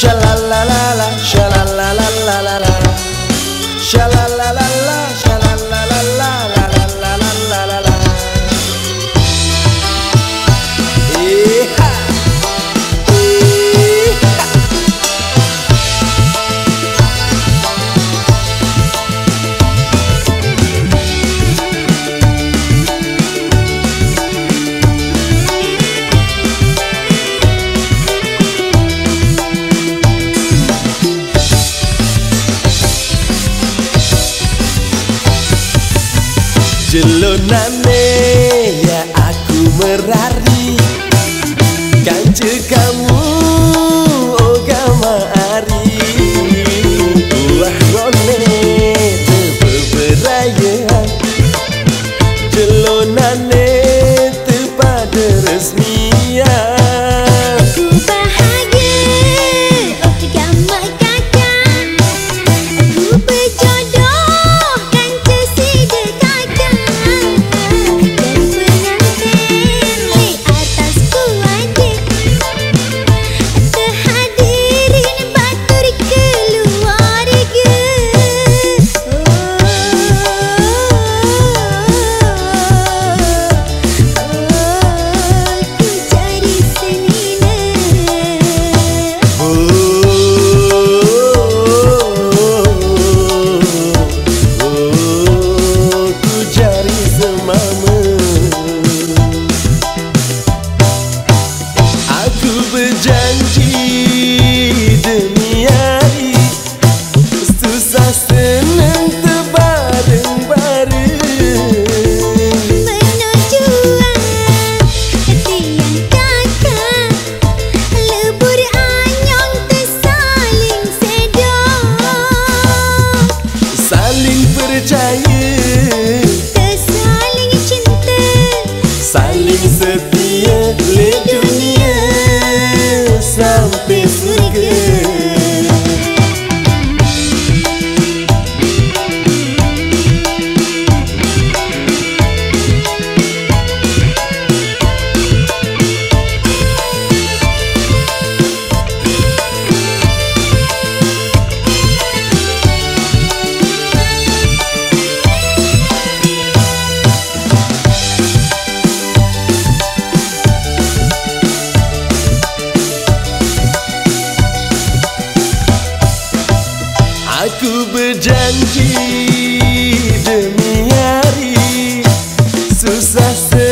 sha la la la la, sha la. Jelonane ya aku merari Kan kamu oh gama ari Buah rone tepe berayaan Jelonane tepada resmian. ver Aku berjanji demi hari susah.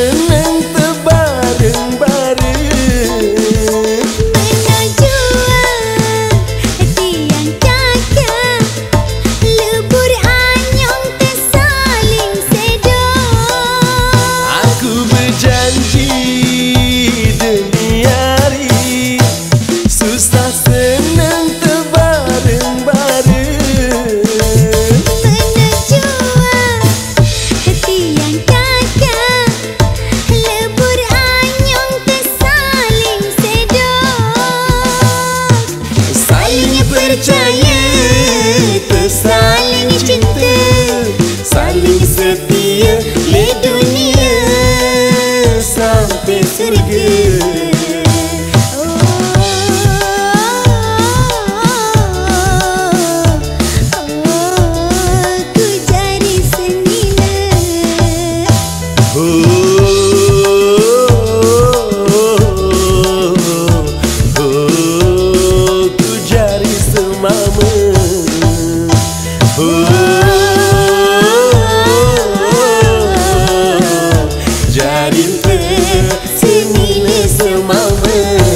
percaya Tersaling cinta Saling setia Di dunia Sampai surga Oh Jadi sini mesemamu